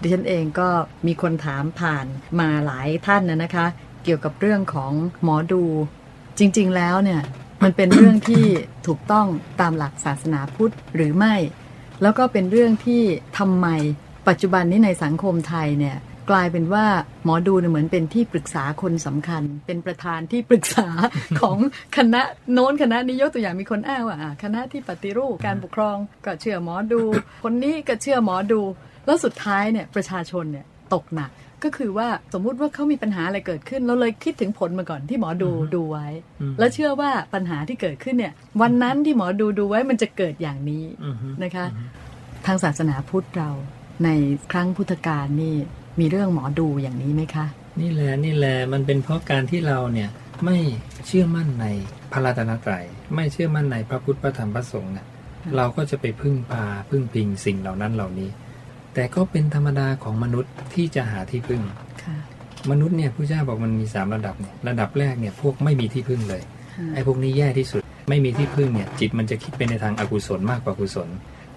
ดิฉันเองก็มีคนถามผ่านมาหลายท่านนะนะคะ เกี่ยวกับเรื่องของหมอดู จริง ๆ แล้วเนี่ยมันเป็นเรื่องที่ถูกต้องตามหลักศาสนาพุทธหรือไม่ แล้วก็เป็นเรื่องที่ทำไมปัจจุบันนี้ในสังคมไทยเนี่ยกลายเป็นว่าหมอดูเนี่ยเหมือนเป็นที่ปรึกษาคนสำคัญ เป็นประธานที่ปรึกษาของคณะโน้นคณะนี้ยกตัวอย่างมีคนอ้างว่าอะคณะที่ปฏิรูปการปกครองก็เชื่อหมอดู คนนี้ก็เชื่อหมอดู แล้วสุดท้ายเนี่ยประชาชนเนี่ยตกหนักก็คือว่าสมมุติว่าเขามีปัญหาอะไรเกิดขึ้น เราเลยคิดถึงผลมาก่อนที่หมอดูดูไว้ แล้วเชื่อว่าปัญหาที่เกิดขึ้นเนี่ย วันนั้นที่หมอดูดูไว้มันจะเกิดอย่างนี้อือฮึนะคะ ทางศาสนาพุทธเราในครั้งพุทธกาลนี่มีเรื่องหมอดูอย่างนี้ไหมคะ นี่แหละนี่แหละมันเป็นเพราะการที่เราเนี่ยไม่เชื่อมั่นในพระรัตนตรัยไม่เชื่อมั่นในพระพุทธพระธรรมพระสงฆ์เนี่ยเราก็จะไปพึ่งพาพึ่งพิงสิ่งเหล่านั้นเหล่านี้ แต่ก็เป็นธรรมดาของมนุษย์ที่จะหาที่พึ่งค่ะมนุษย์เนี่ยผู้เจ้าบอกมันมีสามระดับเนี่ยระดับแรกเนี่ยพวกไม่มีที่พึ่งเลยไอ้พวกนี้แย่ที่สุด ไม่มีที่พึ่งเนี่ยจิตมันจะคิดไปในทางอากุศลมากกว่ากุศล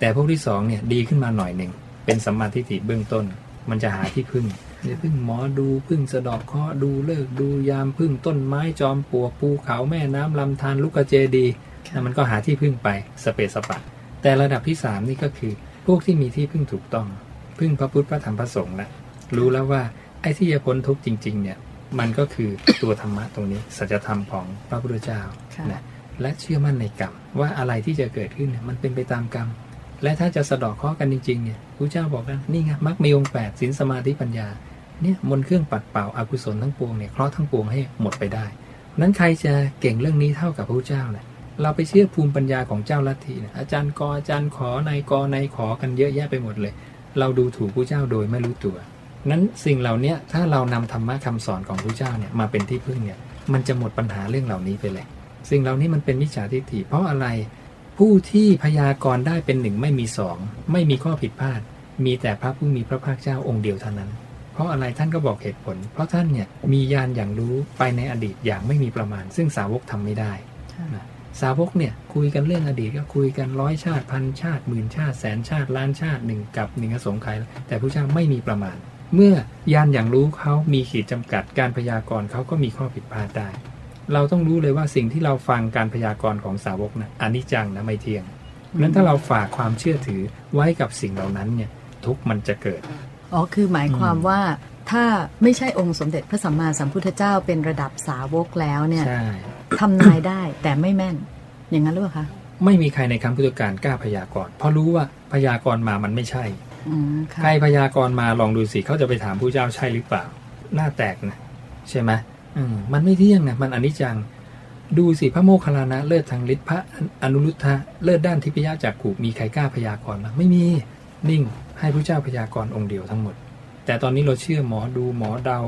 แต่พวกที่สองเนี่ยดีขึ้นมาหน่อยหนึ่งเป็นสัมมาทิฏฐิเบื้องต้น มันจะหาที่พึ่งจะพึ่งหมอดูพึ่งสะเดอกเคราะห์ดูเลิกษ์ดูยามพึ่งต้นไม้จอมปลวกภูเขาแม่น้ำลำธารลูกกระเจดีย์แล้วมันก็หาที่พึ่งไปสเปสปะ แต่ระดับที่สามนี่ก็คือ พวกที่มีที่พึ่งถูกต้อง พึ่งพระพุทธพระธรรมพระสงฆ์นะรู้แล้วว่าไอ้ที่จะพ้นทุกข์จริง ๆ เนี่ย มันก็คือตัวธรรมะตรงนี้สัจธรรมของพระพุทธเจ้าค่ะนะและเชื่อมั่นในกรรมว่าอะไรที่จะเกิดขึ้นเนี่ยมันเป็นไปตามกรรม และถ้าจะสะเดอกข้อกันจริงๆเนี่ยพระเจ้าบอกแล้วนี่ไงมรรคมีองค์แปดศีลสมาธิปัญญาเนี่ยมนต์เครื่องปัดเป่าอากุศลทั้งปวงเนี่ยเคราะห์ทั้งปวงให้หมดไปได้นั้นใครจะเก่งเรื่องนี้เท่ากับพระเจ้าเนี่ย เราไปเชื่อภูมิปัญญาของเจ้าลัทธิอาจารย์กออาจารย์ขอนายกอนายขอกันเยอะแยะไปหมดเลย เราดูถูกพระเจ้าโดยไม่รู้ตัว นั้นสิ่งเหล่านี้ถ้าเรานำธรรมะคำสอนของพระเจ้าเนี่ยมาเป็นที่พึ่งเนี่ยมันจะหมดปัญหาเรื่องเหล่านี้ไปเลย สิ่งเหล่านี้มันเป็นมิจฉาทิฏฐิเพราะอะไรผู้ที่พยากรณ์ได้เป็นหนึ่งไม่มีสองไม่มีข้อผิดพลาด มีแต่พระผู้มีพระภาคเจ้าองค์เดียวเท่านั้น เพราะอะไรท่านก็บอกเหตุผล เพราะท่านเนี่ยมีญาณอย่างรู้ไปในอดีตอย่างไม่มีประมาณ ซึ่งสาวกทำไม่ได้นะ สาวกเนี่ยคุยกันเรื่องอดีตก็คุยกันร้อยชาติพันชาติหมื่นชาติแสนชาติล้านชาติหนึ่งกับหนึ่งอสงไขยแต่พระเจ้าไม่มีประมาณ เมื่อยานอย่างรู้เขามีขีดจำกัดการพยากรณ์เขาก็มีข้อผิดพลาดได้ เราต้องรู้เลยว่าสิ่งที่เราฟังการพยากรณ์ของสาวกนะอนิจจังนะไม่เที่ยงนั้นถ้าเราฝากความเชื่อถือไว้กับสิ่งเหล่านั้นเนี่ยทุกข์มันจะเกิดอ๋อคือหมายความว่าถ้าไม่ใช่องค์สมเด็จพระสัมมาสัมพุทธเจ้าเป็นระดับสาวกแล้วเนี่ยใช่ ทำนายได้แต่ไม่แม่น อย่างนั้นหรือเปล่าคะไม่มีใครในครั้งพุทธกาลกล้าพยากรณ์เพราะรู้ว่าพยากรณ์มามันไม่ใช่อืมค่ะใครพยากรณ์มาลองดูสิเขาจะไปถามผู้เจ้าใช่หรือเปล่า หน้าแตกนะใช่ไหมอืมมันไม่เที่ยงนะมันอนิจจัง ดูสิพระโมคคัลลานะเลิศทางฤทธิ์พระอนุรุทธะเลิศด้านทิพยจักขุมีใครกล้าพยากรณ์มาไม่มีนิ่งให้ผู้เจ้าพยากรณ์องค์เดียวทั้งหมด แต่ตอนนี้เราเชื่อหมอดูหมอเดา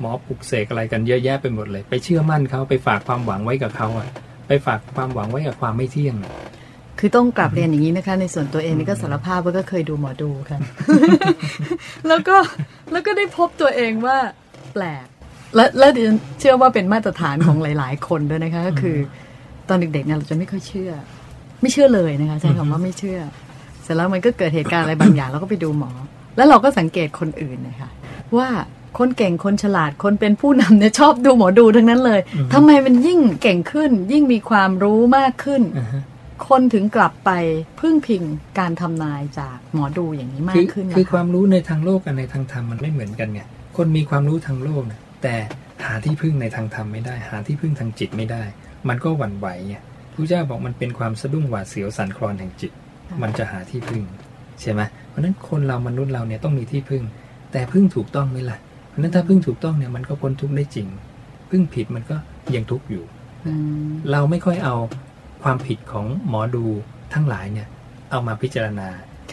หมอปลุกเสกอะไรกันเยอะแยะไปหมดเลย ไปเชื่อมั่นเขาไปฝากความหวังไว้กับเขาอะไปฝากความหวังไว้กับความไม่เที่ยงอะคือต้องกลับเรียนอย่างนี้นะคะ ในส่วนตัวเองนี่ก็สารภาพว่าก็เคยดูหมอดูค่ะแล้วก็แล้วก็ได้พบตัวเองว่าแปลก และและดิฉันเชื่อว่าเป็นมาตรฐานของหลาย ๆ คนด้วยนะคะ ก็คือ ตอนเด็กๆเนี่ยเราจะไม่ค่อยเชื่อ ไม่เชื่อเลยนะคะใช้คำว่าไม่เชื่อ เสร็จแล้วมันก็เกิดเหตุการณ์อะไรบางอย่างเราก็ไปดูหมอ แล้วเราก็สังเกตคนอื่นนะคะว่า คนเก่งคนฉลาดคนเป็นผู้นำเนี่ยชอบดูหมอดูทั้งนั้นเลยทำไมมันยิ่งเก่งขึ้น ยิ่งมีความรู้มากขึ้นอ่าฮะคนถึงกลับไปพึ่งพิงการทำนายจากหมอดูอย่างนี้มาคืกขึ้นนะคือคะความรู้ในทางโลกกับในทางธรรมมันไม่เหมือนกันไงคนมีความรู้ทางโลกนะแต่หาที่พึ่งในทางธรรมไม่ได้ หาที่พึ่งทางจิตไม่ได้ มันก็หวั่นไหวไงพระเจ้าบอกมันเป็นความสะดุ้งหวาดเสียวสั่นคลอนแห่งจิต มันจะหาที่พึ่งใช่ไหมเพราะฉะนั้นคนเรามนุษย์เราเนี่ยต้องมีที่พึ่ง แต่พึ่งถูกต้องไหมล่ะ เพราะฉะนั้นถ้าพึ่งถูกต้องเนี่ยมันก็พ้นทุกข์ได้จริง พึ่งผิดมันก็ยังทุกข์อยู่อืมเราไม่ค่อยเอาความผิดของหมอดูทั้งหลายเนี่ย เอามาพิจารณา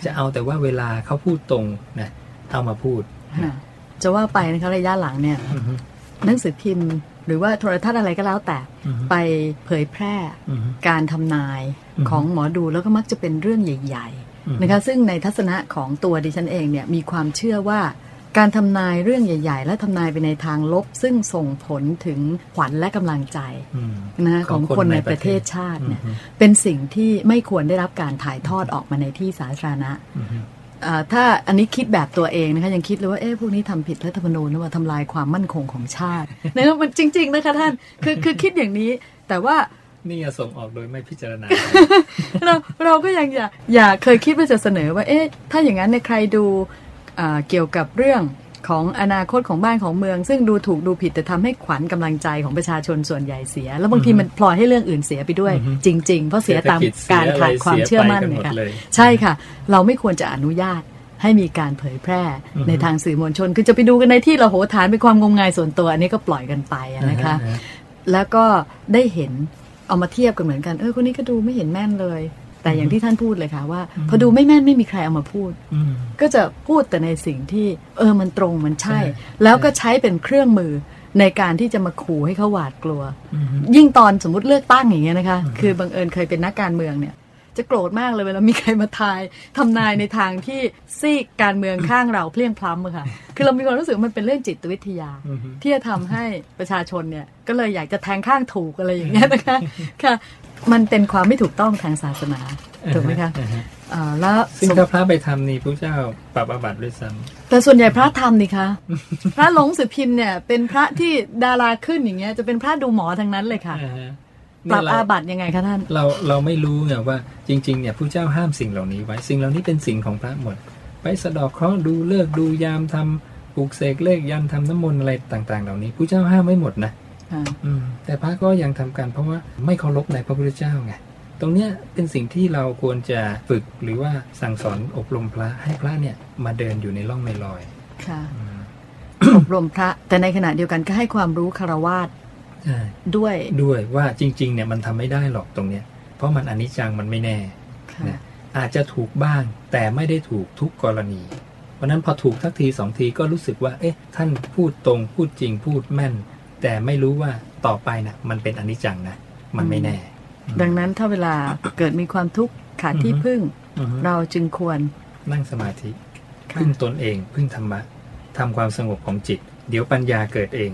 จะเอาแต่ว่าเวลาเขาพูดตรงนะเอามาพูดค่ะจะว่าไปนะคะระยะหลังเนี่ยอือฮึหนังสือพิมพ์ หรือว่าโทรทัศน์อะไรก็แล้วแต่อือฮึไปเผยแพร่อือฮึการทำนายอือฮึของหมอดูแล้วก็มักจะเป็นเรื่องใหญ่อือฮึๆนะคะ ซึ่งในทัศนะของตัวดิฉันเองเนี่ยมีความเชื่อว่า การทำนายเรื่องใหญ่ ๆ และทำนายไปในทางลบ ซึ่งส่งผลถึงขวัญและกำลังใจอืมนะคะของคนในประเทศชาติเนี่ยเป็นสิ่งที่ไม่ควรได้รับการถ่ายทอดออกมาในที่สาธารณะอือฮึอ่าถ้าอันนี้คิดแบบตัวเองนะคะยังคิดเลยว่าเอ๊ะพวกนี้ทำผิดรัฐธรรมนูญนะว่าทำลายความมั่นคงของชาตินะครับมันจริง ๆ นะคะท่านคือคือคิดอย่างนี้ แต่ว่านี่จะส่งออกโดยไม่พิจารณาเราเราก็ยังอย่าอย่าเคยคิดว่าจะเสนอว่าเอ๊ะถ้าอย่างนั้นในยใครดูอ่า เกี่ยวกับเรื่องของอนาคตของบ้านของเมือง ซึ่งดูถูกดูผิดแต่ทำให้ขวัญกำลังใจของประชาชนส่วนใหญ่เสีย แล้วบางทีมันพลอยให้เรื่องอื่นเสียไปด้วยอือฮึจริง ๆ เพราะเสียตามเศรษฐกิจเสียการขาดความเชื่อมั่นอะไรเสีเนี่ยยไปกันหมค่ะดเลยใช่ค่ะ เราไม่ควรจะอนุญาตให้มีการเผยแพร่อือฮึในทางสื่อมวลชน คือจะไปดูกันในที่เราโหฐานเป็นความงมงายส่วนตัว อันนี้ก็ปล่อยกันไปอะนะคะอ่าฮะแล้วก็ได้เห็นเอามาเทียบกันเหมือนกัน เออคนนี้ก็ดูไม่เห็นแม่นเลย แต่อย่างที่ท่านพูดเลยค่ะว่า พอดูไม่แม่นไม่มีใครเอามาพูดอืมก็จะพูดแต่ในสิ่งที่ เออมันตรงมันใช่ใช่ แล้วก็ใช้เป็นเครื่องมือในการที่จะมาขู่ให้เขาหวาดกลัวอืมยิ่งตอนสมมติเลือกตั้งอย่างเงี้ยนะคะ คือบังเอิญเคยเป็นนักการเมืองเนี่ย จะโกรธมากเลยเวลามีใครมาทายทำนายในทางที่ซีกการเมืองข้างเราเพลี่ยงพล้ำอะค่ะ คือเรามีความรู้สึกว่ามันเป็นเรื่องจิตวิทยาอืมที่จะทำให้ประชาชนเนี่ย ก็เลยอยากจะแทงข้างถูกอะไรอย่างเงี้ยนะคะ ค่ะ มันเป็นความไม่ถูกต้องทางศาสนาถูกไหมคะอ่าฮะอ่าแล้วซึ่งสมถ้าพระไปทำนี่พระเจ้าปรับอาบัติด้วยซ้แต่ส่วนใหญ่พระทำนี่คะ พระหลงสือพิมพ์เนี่ย เป็นพระที่ดาราขึ้นอย่างเงี้ย จะเป็นพระดูหมอทั้งนั้นเลยำค่ะอ่าฮะปรับเนี่ยอาเราบัติยังไงคะท่าน เราเราไม่รู้ไงว่าจริง ๆ เนี่ยผู้เจ้าห้ามสิ่งเหล่านี้ไว้สิ่งเหล่านี้เป็นสิ่งของพระหมด ไปสะเดอกเคราะห์ดูเลิกษ์ดูยามทำปลูกเสกเลขยันทำน้ำมนต์อะไรต่าง ๆ เหล่านี้ผู้เจ้าห้ามไม่หมดนะอ่าอืม แต่พระก็ยังทำกันเพราะว่าไม่เคารพในพระพุทธเจ้าไงตรงเนี้ยเป็นสิ่งที่เราควรจะฝึกหรือว่าสั่งสอนอบรมพระให้พระเนี่ยมาเดินอยู่ในร่องในรอยค่ะอืมอบรมพระ แต่ในขณะเดียวกันก็ให้ความรู้คารวาสใช่ด้วยด้วยว่าจริง ๆ เนี่ยมันทำไม่ได้หรอกตรงเนี้ย เพราะมันอนิจจังมันไม่แน่ค่ะนะอาจจะถูกบ้างแต่ไม่ได้ถูกทุกกรณีเพราะนั้นพอถูกทักทีสองทีก็รู้สึกว่า เอ๊ะ ท่านพูดตรงพูดจริงพูดแม่น แต่ไม่รู้ว่าต่อไปนะมันเป็นอนิจจังนะมันไม่แน่ ดังนั้นถ้าเวลาเกิดมีความทุกข์ขาดที่อือฮึพึ่งอือฮึเราจึงควรนั่งสมาธิค่ะพึ่งตนเองพึ่งธรรมะทำความสงบของจิต เดี๋ยวปัญญาเกิดเอง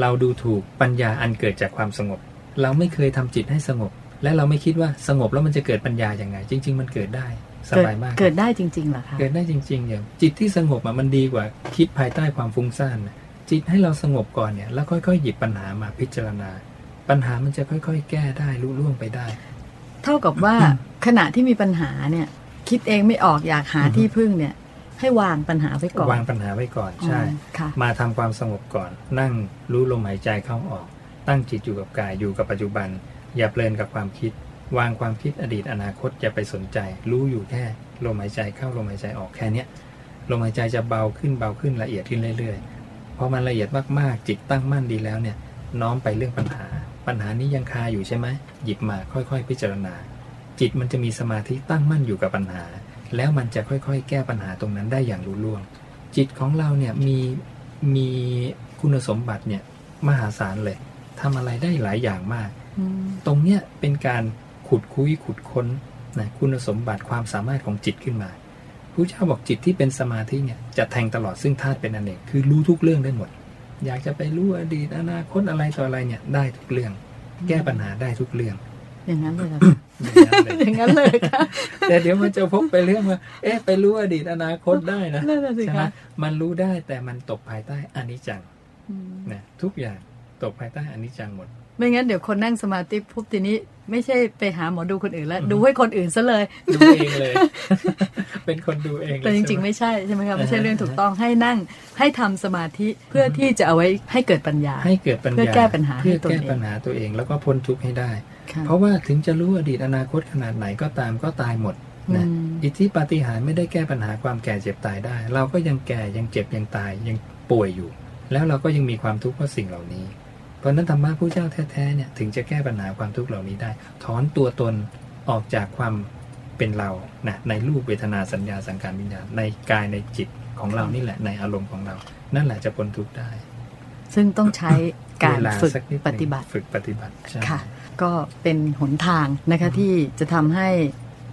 เราดูถูกปัญญาอันเกิดจากความสงบ เราไม่เคยทำจิตให้สงบ และเราไม่คิดว่าสงบแล้วมันจะเกิดปัญญาอย่างไง จริง ๆ มันเกิดได้สเกิดบายมาก เกิดได้จริงๆเหรอคะเกิดได้จริงๆอย่างจิตที่สงบอะมันดีกว่าคิดภายใต้ความฟุ้งซ่านนะ จิตให้เราสงบก่อนเนี่ยแล้วค่อยๆ หยิบปัญหามาพิจารณา ปัญหามันจะค่อย ๆ แก้ได้ลุล่วงไปได้ เท่ากับว่าขณะที่มีปัญหาเนี่ย คิดเองไม่ออกอยากหาอือฮึที่พึ่งเนี่ย ให้วางปัญหาไว้ก่อน วางปัญหาไว้ก่อนใช่อ๋อค่ะมาทำความสงบก่อน นั่งรู้ลมหายใจเข้าออก ตั้งจิตอยู่กับกายอยู่กับปัจจุบัน อย่าเพลินกับความคิด วางความคิดอดีตอนาคตอย่าไปสนใจ รู้อยู่แค่ลมหายใจเข้าลมหายใจออกแค่เนี้ยลมหายใจจะเบาขึ้นเบาขึ้นละเอียดขึ้นเรื่อยๆพ อมันละเอียดมากๆ จิตตั้งมั่นดีแล้วเนี่ยน้อมไปเรื่องปัญหา ปัญหานี้ยังคาอยู่ใช่ไหมหยิบมาค่อยๆ พิจารณา จิตมันจะมีสมาธิตั้งมั่นอยู่กับปัญหา แล้วมันจะค่อยๆ แก้ปัญหาตรงนั้นได้อย่างรู้ล่วง จิตของเราเนี่ยมีมีคุณสมบัติเนี่ยมหาศาลเลยทำอะไรได้หลายอย่างมากอืมตรงเนี้ยเป็นการขุดคุยขุดค้นนะคุณสมบัติความสามารถของจิตขึ้นมา พระเจ้าบอกจิตที่เป็นสมาธิเนี่ยจะแทงตลอดซึ่งธาตุเป็นอันเอกคือรู้ทุกเรื่องได้หมด อยากจะไปรู้อดีตอนาคตอะไรต่ออะไรเนี่ยได้ทุกเรื่อง แก้ปัญหาได้ทุกเรื่อง อย่างนั้นเลยเหรออย่างนั้นเลยอย่างนั้นเลยค่ะแต่เดี๋ยวมันจะพบไปเรื่องว่า เอ๊ะไปรู้อดีตอนาคตได้นะนั่นน่ะสิใช่ไหมคะมันรู้ได้แต่มันตกภายใต้อนิจจังอืมนะทุกอย่างตกภายใต้อนิจจังหมดไม่งั้นเดี๋ยวคนนั่งสมาธิปุ๊บทีนี้ ไม่ใช่ไปหาหมอดูคนอื่นแล้วอือฮึดูให้คนอื่นซะเลย ดูเองเลย เป็นคนดูเองเลยแต่จริงๆใช่ไหมไม่ใช่ใช่ไหมคะไม่ใช่อ่าฮะเรื่องถูกต้องให้นั่งให้ทำสมาธิเพื่อที่จะเอาไว้ให้เกิดปัญญา ให้เกิดปัญญาเพื่อแก้ปัญหาให้เพื่อตนเองแก้ปัญหาตัวเองแล้วก็พ้นทุกข์ให้ได้ค่ะเพราะว่าถึงจะรู้อดีตอนาคตขนาดไหนก็ตามก็ตายหมดนะอืมอิทธิปาฏิหาริย์ไม่ได้แก้ปัญหาความแก่เจ็บตายได้ เราก็ยังแก่ยังเจ็บยังตายยังป่วยอยู่ แล้วเราก็ยังมีความทุกข์เพราะสิ่งเหล่านี้ เพราะฉะนั้นธรรมะผู้เจ้าแท้ๆเนี่ยถึงจะแก้ปัญหาความทุกข์เหล่านี้ได้ ถอนตัวตนออกจากความเป็นเรานะในรูปเวทนาสัญญาสังขารวิญญาณในกายในจิตของเรานี่แหละในอารมณ์ของเรา นั่นแหละจะพ้นทุกข์ได้ ซึ่งต้องใช้การเวลฝึกสันิดหนึ่งปฏิบัติฝึกปฏิบัติใช่ค่ะ ก็เป็นหนทางนะคะที่จะทำให้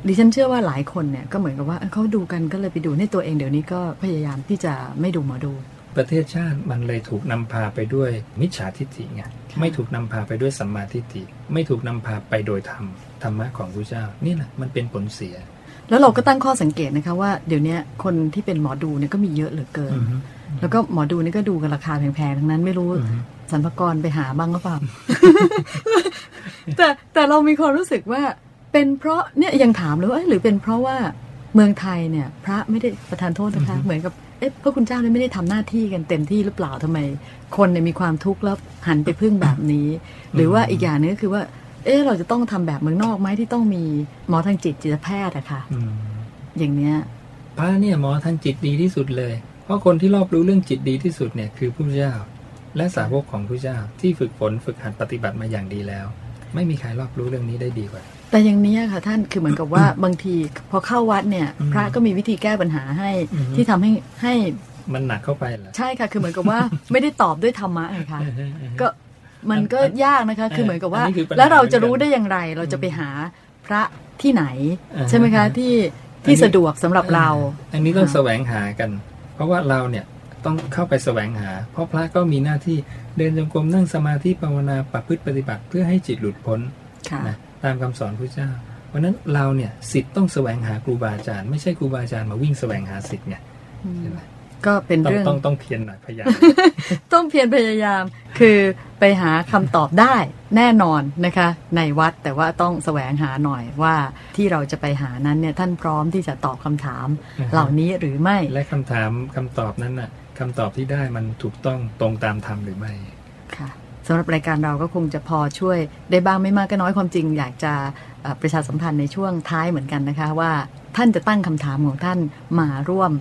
ดิฉันเชื่อว่าหลายคนเนี่ยก็เหมือนกับว่าเอ้ยเขาดูกันก็เลยไปดูในตัวเองเดี๋ยวนี้ก็พยายามที่จะไม่ดูหมอดู ประเทศชาติมันเลยถูกนำพาไปด้วยมิจฉาทิฏฐิไงค่ะไม่ถูกนำพาไปด้วยสัมมาทิฏฐิไม่ถูกนำพาไปโดยธรรมธรรมะของพระเจ้านี่แหละมันเป็นผลเสีย แล้วเราก็ตั้งข้อสังเกตนะคะว่าเดี๋ยวนี้คนที่เป็นหมอดูเนี่ยก็มีเยอะเหลือเกินอือฮึแล้วก็หมอดูนี่ก็ดูกันราคาแพงๆทั้งนั้นไม่รู้อือฮึสรรพากรไปหาบ้างหรือเปล่าแต่แต่เรามีความรู้สึกว่าเป็นเพราะเนี่ยยังถามเลยว่าเอ้ยหรือเป็นเพราะว่าเมืองไทยเนี่ย พระไม่ได้ประทานโทษนะคะ เหมือนกับ เอ๊ะพระคุณเจ้าเนี่ยไม่ได้ทำหน้าที่กันเต็มที่หรือเปล่าทำไม คนเนี่ยมีความทุกข์แล้วหันไปพึ่งแบบนี้ หรือว่าอีกอย่างหนึงก็คือว่า เอ๊ะเราจะต้องทำแบบเมืองนอกไหมที่ต้องมีหมอทางจิตจิตแพทย์อะค่ะอืมอย่างเนี้ยพระเนี่ยหมอทางจิตดีที่สุดเลย เพราะคนที่รอบรู้เรื่องจิตดีที่สุดเนี่ยคือผู้เจ้า และสาวกของผู้เจ้าที่ฝึกฝนฝึกหัดปฏิบัติมาอย่างดีแล้ว ไม่มีใครรอบรู้เรื่องนี้ได้ดีกว่า แต่อย่างเนี้ยค่ะท่านคือเหมือนกับว่าบางทีพอเข้าวัดเนี่ยอืมพระก็มีวิธีแก้ปัญหาให้อือฮึที่ทำให้ให้มันหนักเข้าไปเหรอใช่ค่ะ คือเหมือนกับว่าไม่ได้ตอบด้วยธรรมะไงคะอือฮึอือฮึก็มันก็ยากนะคะเออคือเหมือนกับว่าอันนี้คือปัญหาแล้วเราจะรู้เหมือนกันได้อย่างไร เราจะไปหาพระที่ไหนอ่าฮะใช่ไหมคะที่ที่อันนี้สะดวกสำหรับเรา อันนี้ต้องค่ะแสวงหากัน เพราะว่าเราเนี่ยต้องเข้าไปแสวงหา เพราะพระก็มีหน้าที่เดินจงกรมนั่งสมาธิภาวนาประพฤติปฏิบัติเพื่อให้จิตหลุดพ้นค่ะนะ ตามคำสอนพระเจ้าเพราะฉะนั้นเราเนี่ยสิทธิ์ต้องแสวงหาครูบาอาจารย์ไม่ใช่ครูบาอาจารย์มาวิ่งแสวงหาสิทธิ์ไงอืมใช่ไหมก็เป็นต้องเรื่องต้องต้องเพียรหน่อยพยายามต้องเพียรพยายาม คือไปหาคำตอบได้แน่นอนนะคะ ในวัดแต่ว่าต้องแสวงหาหน่อยว่าที่เราจะไปหานั้นเนี่ยท่านพร้อมที่จะตอบคำถามอือฮึเหล่านี้หรือไม่และคำถามคำตอบนั้นน่ะคำตอบที่ได้มันถูกต้องตรงตามธรรมหรือไม่ค่ะ สำหรับรายการเราก็คงจะพอช่วยได้บ้างไม่มากก็น้อยความจริง อยากจะเอ่อประชาสัมพันธ์ในช่วงท้ายเหมือนกันนะคะ ว่าท่านจะตั้งคำถามของท่านมาร่วม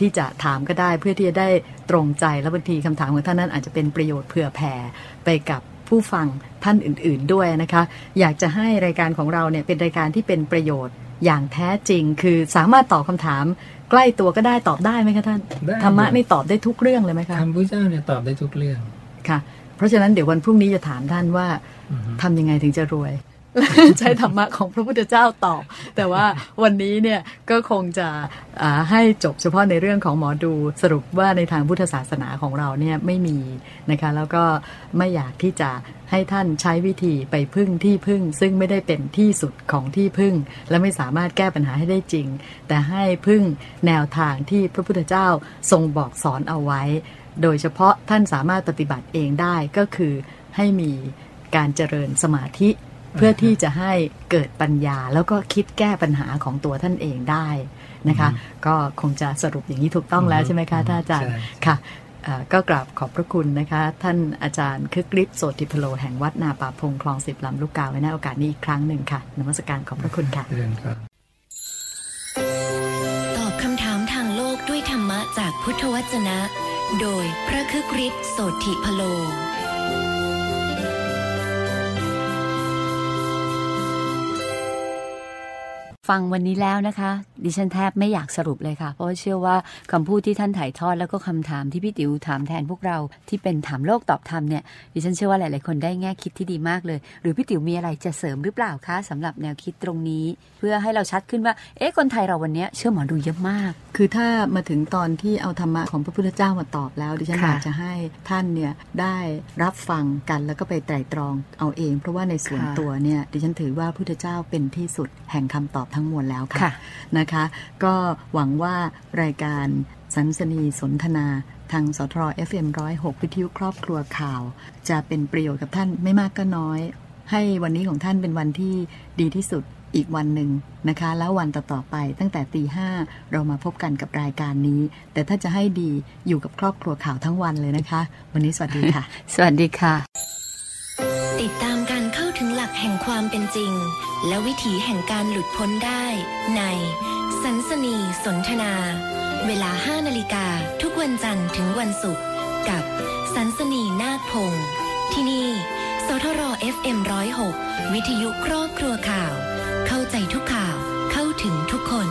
ที่จะถามก็ได้เพื่อที่จะได้ตรงใจและบางทีคำถามของท่านนั้นอาจจะเป็นประโยชน์เผื่อแผ่ไปกับผู้ฟังท่านอื่น ๆด้วยนะคะ อยากจะให้รายการของเราเนี่ยเป็นรายการที่เป็นประโยชน์อย่างแท้จริง คือสามารถตอบคำถาม ใกล้ตัวก็ได้ตอบได้ไหมคะท่านได้ธรรมะนี่ตอบได้ทุกเรื่องเลยไหมคะคำพระเจ้าเนี่ยตอบได้ทุกเรื่องค่ะ เพราะฉะนั้นเดี๋ยววันพรุ่งนี้จะถามท่านว่าอือฮึทำยังไงถึงจะรวย ใช้ธรรมะของพระพุทธเจ้าตอบ แต่ว่าวันนี้เนี่ยก็คงจะอ่าให้จบเฉพาะในเรื่องของหมอดูสรุปว่าในทางพุทธศาสนาของเราเนี่ยไม่มีนะคะแล้วก็ไม่อยากที่จะให้ท่านใช้วิธีไปพึ่งที่พึ่ง ซึ่งไม่ได้เป็นที่สุดของที่พึ่ง และไม่สามารถแก้ปัญหาให้ได้จริง แต่ให้พึ่งแนวทางที่พระพุทธเจ้าทรงบอกสอนเอาไว้ โดยเฉพาะท่านสามารถปฏิบัติเองได้ก็คือให้มีการเจริญสมาธิ เพื่อที่จะให้เกิดปัญญา แล้วก็คิดแก้ปัญหาของตัวท่านเองได้นะคะ ก็คงจะสรุปอย่างนี้ถูกต้องแล้วใช่ไหมคะท่านอาจารย์ใช่ค่ะเอ่อก็กราบขอบพระคุณนะคะ ท่านอาจารย์คึกฤทธิ์โสติพโลแห่งวัดนาป่าพงคลองสิบลำลูกกาไว้ในโอกาสนี้อีกครั้งหนึ่งค่ะนมัสการขอบพระคุณค่ะเรื่องก็ตอบคำถามทางโลกด้วยธรรมะจากพุทธวจนะ โดยพระคึกฤทธิ์โสติพโล ฟังวันนี้แล้วนะคะ ดิฉันแทบไม่อยากสรุปเลยค่ะ เพราะว่าเชื่อว่าคำพูดที่ท่านถ่ายทอดแล้วก็คำถามที่พี่ติ๋วถามแทนพวกเราที่เป็นถามโลกตอบธรรมเนี่ยดิฉันเชื่อว่าหลาย ๆ คนได้แง่คิดที่ดีมากเลย หรือพี่ติ๋วมีอะไรจะเสริมหรือเปล่าคะสำหรับแนวคิดตรงนี้ เพื่อให้เราชัดขึ้นว่า เอ๊ะคนไทยเราวันเนี้ยเชื่อหมอดูเยอะมาก คือถ้ามาถึงตอนที่เอาธรรมะของพระพุทธเจ้ามาตอบแล้ว ดิฉันค่ะอยากจะให้ท่านเนี่ยได้รับฟังกันแล้วก็ไปไตร่ตรองเอาเอง เพราะว่าในส่วนค่ะตัวเนี่ยดิฉันถือว่าพระพุทธเจ้าเป็นที่สุดแห่งคำตอบทั้งมวลแล้วค่ะค่ะนะคะ ก็หวังว่ารายการสันสนีสนทนาทางสทร FM106 วิทยุครอบครัวข่าว จะเป็นประโยชน์กับท่านไม่มากก็น้อย ให้วันนี้ของท่านเป็นวันที่ดีที่สุดอีกวันหนึ่งนะคะ แล้ววันต่อๆไปตั้งแต่ตีห้าเรามาพบกันกับรายการนี้ แต่ถ้าจะให้ดีอยู่กับครอบครัวข่าวทั้งวันเลยนะคะ วันนี้สวัสดีค่ะ สวัสดีค่ะ ความเป็นจริง และวิถีแห่งการหลุดพ้นได้ ใน สันสนีสนทนา เวลา 5 นาฬิกาทุกวันจันทร์ถึงวันศุกร์กับ สันสนีนาคพงศ์ที่นี่สทร FM 106 วิทยุครอบครัวข่าว เข้าใจทุกข่าวเข้าถึงทุกคน